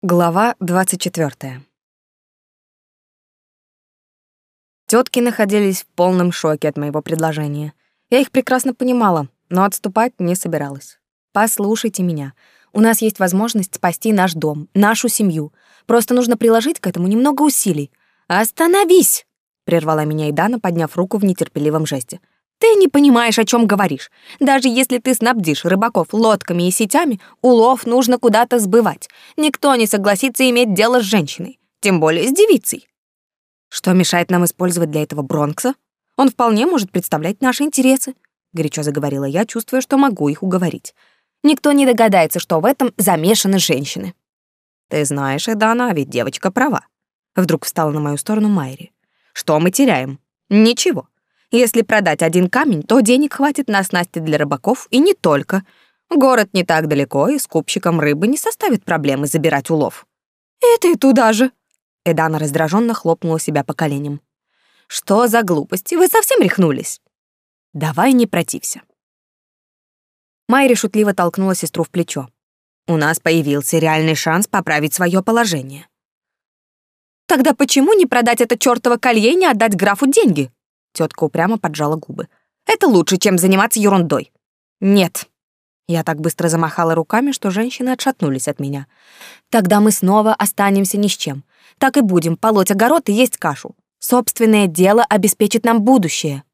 Глава 24. Тётки находились в полном шоке от моего предложения. Я их прекрасно понимала, но отступать не собиралась. Послушайте меня. У нас есть возможность спасти наш дом, нашу семью. Просто нужно приложить к этому немного усилий. Остановись, прервала меня Идана, подняв руку в нетерпеливом жесте. Ты не понимаешь, о чем говоришь. Даже если ты снабдишь рыбаков лодками и сетями, улов нужно куда-то сбывать. Никто не согласится иметь дело с женщиной, тем более с девицей. Что мешает нам использовать для этого Бронкса? Он вполне может представлять наши интересы, горячо заговорила я, чувствуя, что могу их уговорить. Никто не догадается, что в этом замешаны женщины. Ты знаешь, Эдана, а ведь девочка права. Вдруг встала на мою сторону Майри. Что мы теряем? Ничего. Если продать один камень, то денег хватит на снасти для рыбаков и не только. Город не так далеко, и скупщикам рыбы не составит проблемы забирать улов. «И ты туда же!» Эдана раздраженно хлопнула себя по коленям. «Что за глупости? Вы совсем рехнулись?» «Давай не протився». Майри шутливо толкнула сестру в плечо. «У нас появился реальный шанс поправить свое положение». «Тогда почему не продать это чёртово колье и не отдать графу деньги?» Тетка упрямо поджала губы. Это лучше, чем заниматься ерундой. Нет. Я так быстро замахала руками, что женщины отшатнулись от меня. Тогда мы снова останемся ни с чем. Так и будем полоть огород и есть кашу. Собственное дело обеспечит нам будущее.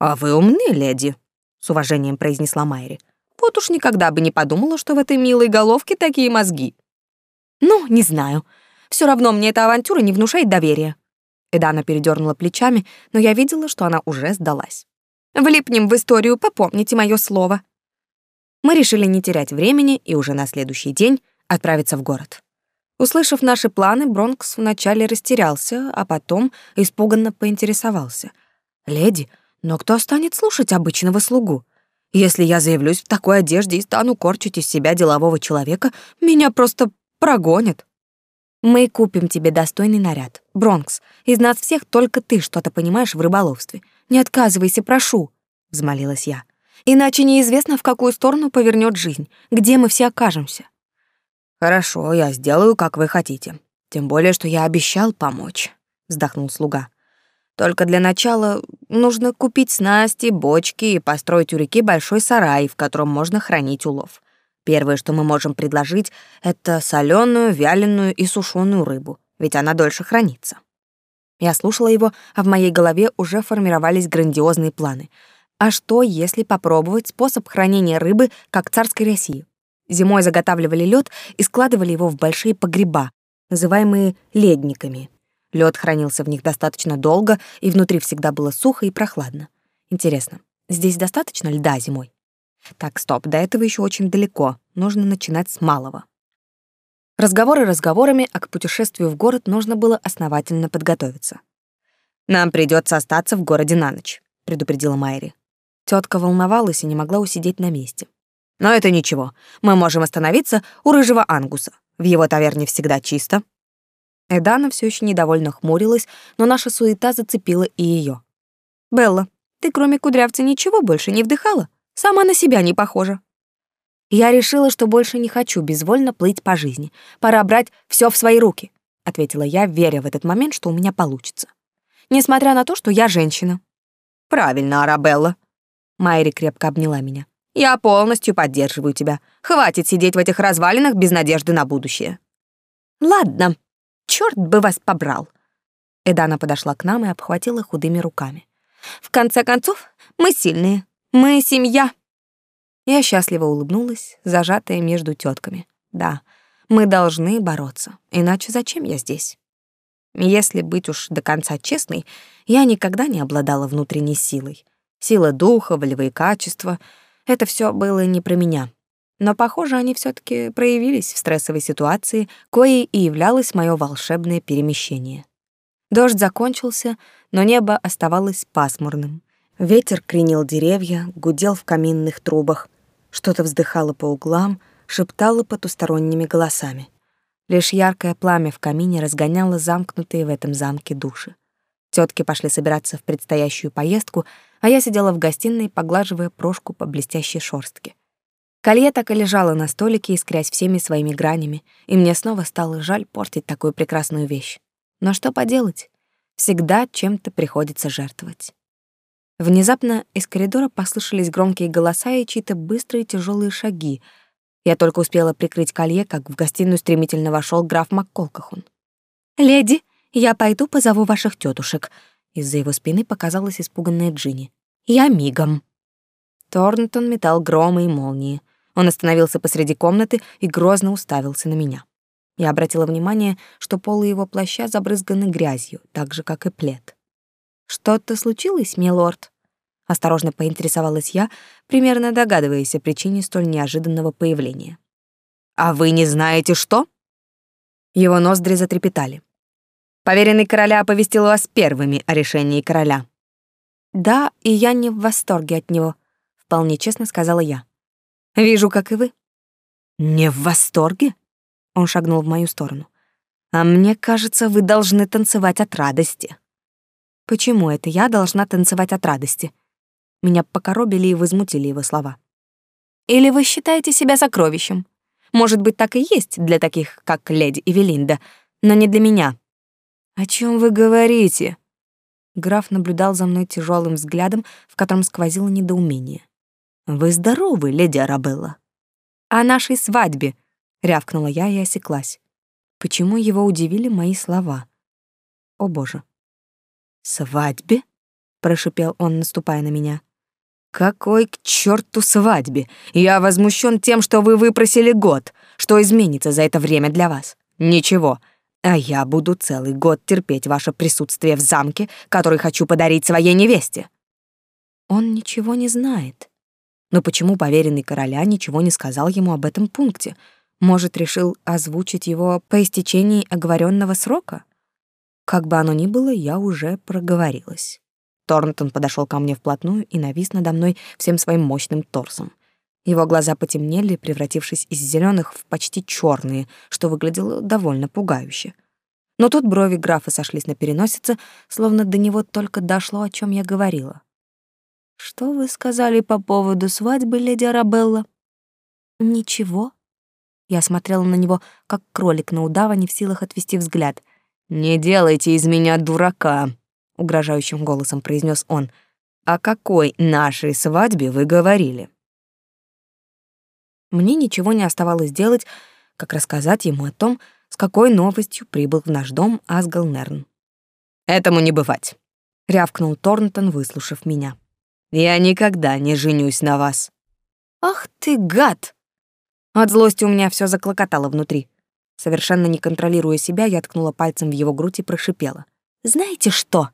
А вы умны, леди, с уважением произнесла Майри. Вот уж никогда бы не подумала, что в этой милой головке такие мозги. Ну, не знаю. Все равно мне эта авантюра не внушает доверия. Эдана передернула плечами, но я видела, что она уже сдалась. «Влипнем в историю, попомните мое слово». Мы решили не терять времени и уже на следующий день отправиться в город. Услышав наши планы, Бронкс вначале растерялся, а потом испуганно поинтересовался. «Леди, но кто станет слушать обычного слугу? Если я заявлюсь в такой одежде и стану корчить из себя делового человека, меня просто прогонят». Мы купим тебе достойный наряд. Бронкс, из нас всех только ты что-то понимаешь в рыболовстве. Не отказывайся, прошу, взмолилась я. Иначе неизвестно, в какую сторону повернет жизнь, где мы все окажемся. Хорошо, я сделаю, как вы хотите. Тем более, что я обещал помочь, вздохнул слуга. Только для начала нужно купить снасти, бочки и построить у реки большой сарай, в котором можно хранить улов. Первое, что мы можем предложить, это соленую, вяленую и сушеную рыбу, ведь она дольше хранится. Я слушала его, а в моей голове уже формировались грандиозные планы. А что, если попробовать способ хранения рыбы, как в царской России? Зимой заготавливали лед и складывали его в большие погреба, называемые ледниками. Лед хранился в них достаточно долго, и внутри всегда было сухо и прохладно. Интересно, здесь достаточно льда зимой? Так, стоп, до этого еще очень далеко. Нужно начинать с малого. Разговоры разговорами, а к путешествию в город нужно было основательно подготовиться. «Нам придется остаться в городе на ночь», — предупредила Майри. Тетка волновалась и не могла усидеть на месте. «Но это ничего. Мы можем остановиться у рыжего ангуса. В его таверне всегда чисто». Эдана все еще недовольно хмурилась, но наша суета зацепила и ее. «Белла, ты кроме кудрявца ничего больше не вдыхала?» Сама на себя не похожа. Я решила, что больше не хочу безвольно плыть по жизни. Пора брать все в свои руки, ответила я, веря в этот момент, что у меня получится. Несмотря на то, что я женщина. Правильно, Арабелла. Майри крепко обняла меня. Я полностью поддерживаю тебя. Хватит сидеть в этих развалинах без надежды на будущее. Ладно, черт бы вас побрал. Эдана подошла к нам и обхватила худыми руками. В конце концов, мы сильные, мы семья. Я счастливо улыбнулась, зажатая между тетками. Да, мы должны бороться, иначе зачем я здесь? Если быть уж до конца честной, я никогда не обладала внутренней силой. Сила духа, волевые качества — это все было не про меня. Но, похоже, они все таки проявились в стрессовой ситуации, коей и являлось мое волшебное перемещение. Дождь закончился, но небо оставалось пасмурным. Ветер кренил деревья, гудел в каминных трубах, что-то вздыхало по углам, шептало потусторонними голосами. Лишь яркое пламя в камине разгоняло замкнутые в этом замке души. Тетки пошли собираться в предстоящую поездку, а я сидела в гостиной, поглаживая прошку по блестящей шорстке. Колье так и лежало на столике, искрясь всеми своими гранями, и мне снова стало жаль портить такую прекрасную вещь. Но что поделать? Всегда чем-то приходится жертвовать. Внезапно из коридора послышались громкие голоса и чьи-то быстрые тяжелые шаги. Я только успела прикрыть колье, как в гостиную стремительно вошел граф МакКолкахун. «Леди, я пойду позову ваших тетушек. Из-за его спины показалась испуганная Джинни. «Я мигом». Торнтон метал громы и молнии. Он остановился посреди комнаты и грозно уставился на меня. Я обратила внимание, что полы его плаща забрызганы грязью, так же, как и плед. «Что-то случилось, милорд?» Осторожно поинтересовалась я, примерно догадываясь о причине столь неожиданного появления. «А вы не знаете, что?» Его ноздри затрепетали. Поверенный короля оповестил вас первыми о решении короля. Да, и я не в восторге от него, вполне честно сказала я. Вижу, как и вы. Не в восторге? Он шагнул в мою сторону. А мне кажется, вы должны танцевать от радости. Почему это я должна танцевать от радости? Меня покоробили и возмутили его слова. Или вы считаете себя сокровищем? Может быть, так и есть для таких, как леди Эвелинда, но не для меня. О чем вы говорите? Граф наблюдал за мной тяжелым взглядом, в котором сквозило недоумение. Вы здоровы, леди Арабелла? О нашей свадьбе, рявкнула я и осеклась. Почему его удивили мои слова? О, боже. Свадьбе? прошипел он, наступая на меня. Какой к черту свадьбе? Я возмущен тем, что вы выпросили год. Что изменится за это время для вас? Ничего. А я буду целый год терпеть ваше присутствие в замке, который хочу подарить своей невесте. Он ничего не знает. Но почему поверенный короля ничего не сказал ему об этом пункте? Может, решил озвучить его по истечении оговоренного срока? Как бы оно ни было, я уже проговорилась. Торнтон подошел ко мне вплотную и навис надо мной всем своим мощным торсом. Его глаза потемнели, превратившись из зеленых в почти черные, что выглядело довольно пугающе. Но тут брови графа сошлись на переносице, словно до него только дошло, о чем я говорила. «Что вы сказали по поводу свадьбы, леди Арабелла?» «Ничего». Я смотрела на него, как кролик на удава, не в силах отвести взгляд. «Не делайте из меня дурака», — угрожающим голосом произнес он. «О какой нашей свадьбе вы говорили?» Мне ничего не оставалось делать, как рассказать ему о том, с какой новостью прибыл в наш дом Асгал Нерн. «Этому не бывать», — рявкнул Торнтон, выслушав меня. «Я никогда не женюсь на вас». «Ах ты, гад!» От злости у меня все заклокотало внутри. Совершенно не контролируя себя, я ткнула пальцем в его грудь и прошипела. «Знаете что?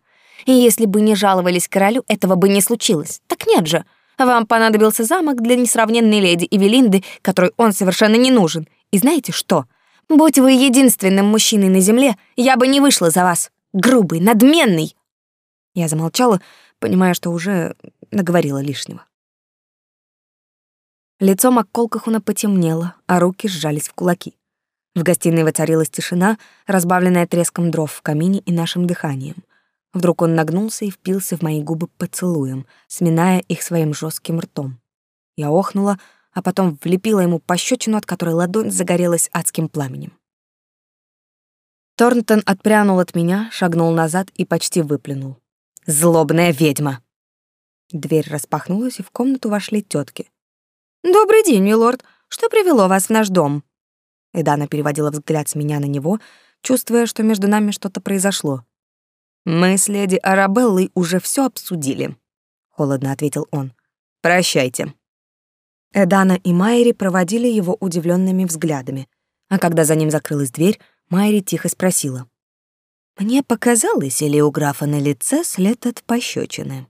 Если бы не жаловались королю, этого бы не случилось. Так нет же. Вам понадобился замок для несравненной леди Эвелинды, которой он совершенно не нужен. И знаете что? Будь вы единственным мужчиной на земле, я бы не вышла за вас. Грубый, надменный. Я замолчала, понимая, что уже наговорила лишнего. Лицо Макколкахуна потемнело, а руки сжались в кулаки. В гостиной воцарилась тишина, разбавленная треском дров в камине и нашим дыханием — Вдруг он нагнулся и впился в мои губы поцелуем, сминая их своим жестким ртом. Я охнула, а потом влепила ему пощечину, от которой ладонь загорелась адским пламенем. Торнтон отпрянул от меня, шагнул назад и почти выплюнул. «Злобная ведьма!» Дверь распахнулась, и в комнату вошли тетки. «Добрый день, милорд. Что привело вас в наш дом?» Эдана переводила взгляд с меня на него, чувствуя, что между нами что-то произошло. «Мы с леди Арабеллой уже все обсудили», — холодно ответил он. «Прощайте». Эдана и Майри проводили его удивленными взглядами, а когда за ним закрылась дверь, Майри тихо спросила. «Мне показалось, или у графа на лице след от пощечины?»